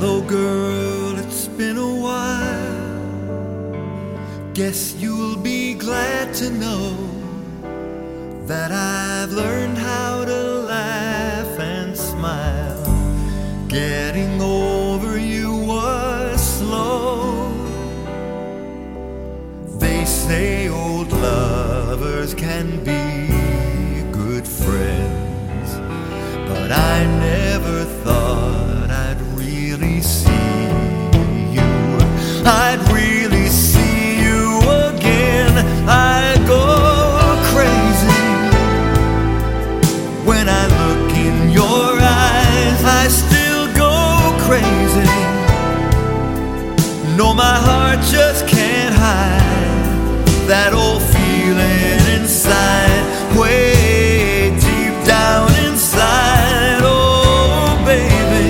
girl, it's been a while. Guess you'll be glad to know that I've learned how to laugh and smile. Getting over you was slow. They say old lovers can be good friends, but I never No, my heart just can't hide that old feeling inside, way deep down inside. Oh, baby,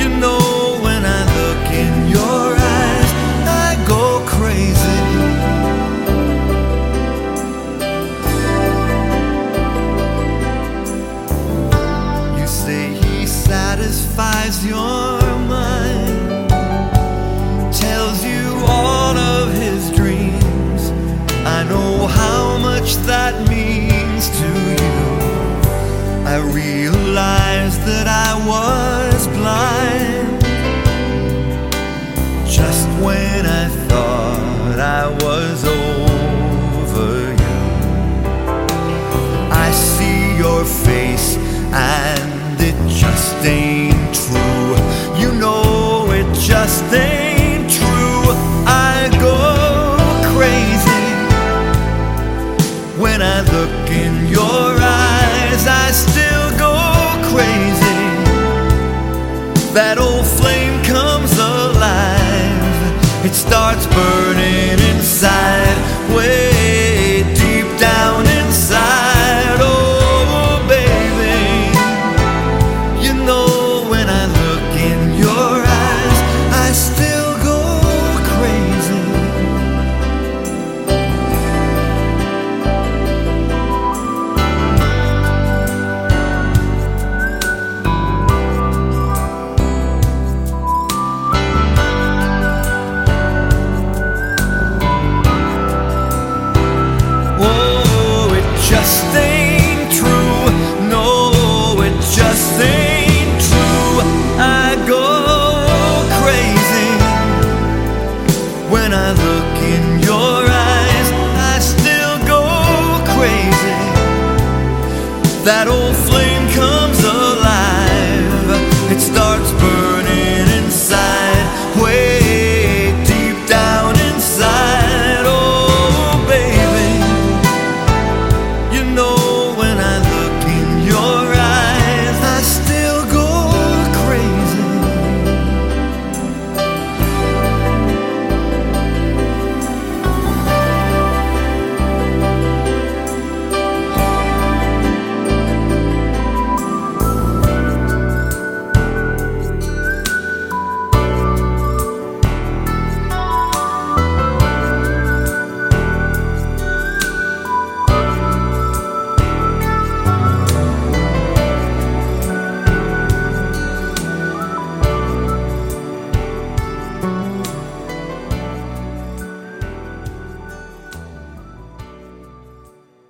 you know when I look in your eyes, I go crazy. You say he satisfies your was over you. I see your face and it just ain't true. You know it just ain't true. I go crazy when I look in your eyes. I still go crazy. That old flame. It starts burning inside, that old